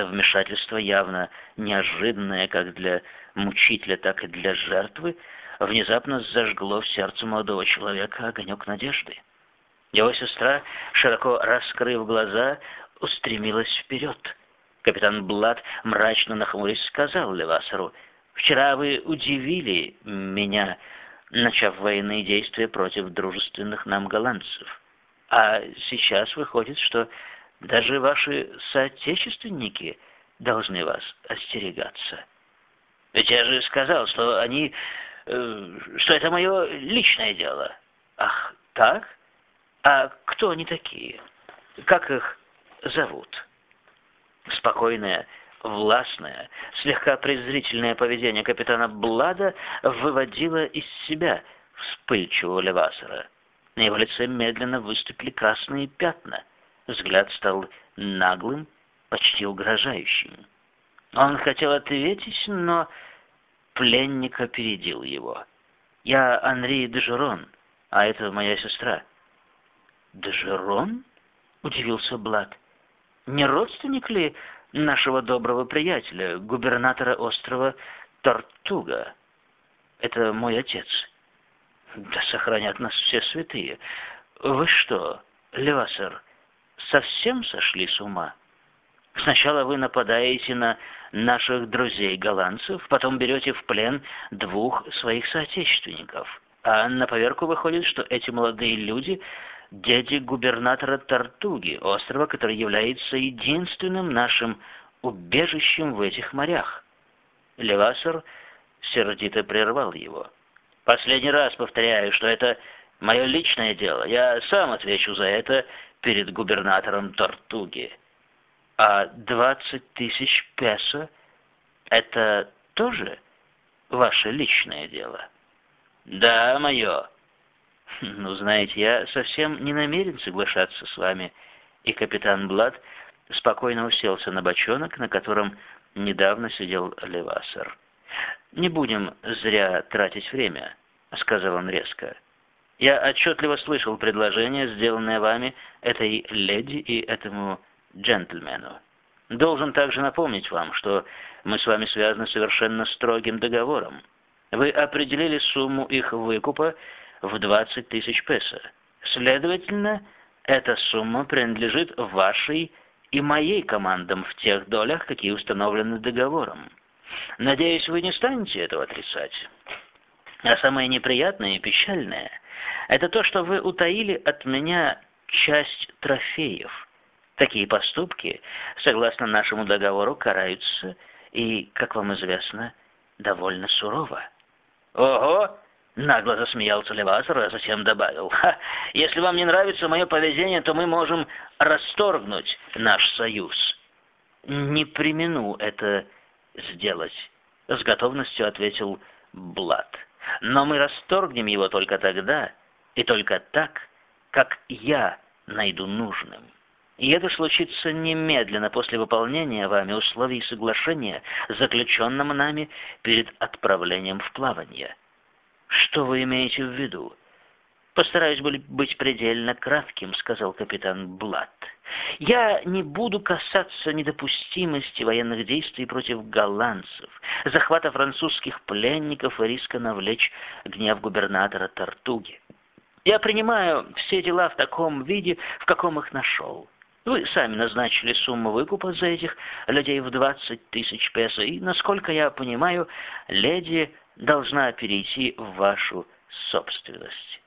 Это вмешательство явно неожиданное как для мучителя, так и для жертвы, внезапно зажгло в сердце молодого человека огонек надежды. Его сестра, широко раскрыв глаза, устремилась вперед. Капитан Блад мрачно нахмурясь сказал Левасеру, «Вчера вы удивили меня, начав военные действия против дружественных нам голландцев. А сейчас выходит, что даже ваши соотечественники должны вас остерегаться. Ведь я же сказал, что они... Э, что это мое личное дело. Ах, так? А кто они такие? Как их зовут?» Спокойное, властное, слегка презрительное поведение капитана Блада выводило из себя вспыльчивого Левасера. На его лице медленно выступили красные пятна. Взгляд стал наглым, почти угрожающим. Он хотел ответить, но пленник опередил его. «Я Анри Дежерон, а это моя сестра». «Дежерон?» — удивился Блад. Не родственник ли нашего доброго приятеля, губернатора острова Тортуга? Это мой отец. Да сохранят нас все святые. Вы что, Левасер, совсем сошли с ума? Сначала вы нападаете на наших друзей-голландцев, потом берете в плен двух своих соотечественников. А на поверку выходит, что эти молодые люди дяди губернатора Тартуги, острова, который является единственным нашим убежищем в этих морях. Левасер сердито прервал его. «Последний раз повторяю, что это мое личное дело. Я сам отвечу за это перед губернатором Тортуги. А двадцать тысяч песо — это тоже ваше личное дело?» «Да, мое», «Ну, знаете, я совсем не намерен соглашаться с вами». И капитан Блад спокойно уселся на бочонок, на котором недавно сидел Левасер. «Не будем зря тратить время», — сказал он резко. «Я отчетливо слышал предложение, сделанное вами этой леди и этому джентльмену. Должен также напомнить вам, что мы с вами связаны совершенно строгим договором. Вы определили сумму их выкупа в 20 тысяч песо. Следовательно, эта сумма принадлежит вашей и моей командам в тех долях, какие установлены договором. Надеюсь, вы не станете этого отрицать. А самое неприятное и печальное – это то, что вы утаили от меня часть трофеев. Такие поступки, согласно нашему договору, караются и, как вам известно, довольно сурово. «Ого!» Нагло засмеялся Левасер, а затем добавил, «Ха, если вам не нравится мое поведение, то мы можем расторгнуть наш союз». «Не примену это сделать», — с готовностью ответил Блад. «Но мы расторгнем его только тогда и только так, как я найду нужным». И это случится немедленно после выполнения вами условий соглашения, заключенного нами перед отправлением в плавание. «Что вы имеете в виду?» «Постараюсь быть предельно кратким», — сказал капитан Блад. «Я не буду касаться недопустимости военных действий против голландцев, захвата французских пленников и риска навлечь гнев губернатора Тартуги. Я принимаю все дела в таком виде, в каком их нашел. Вы сами назначили сумму выкупа за этих людей в 20 тысяч песо, и, насколько я понимаю, леди должна перейти в вашу собственность.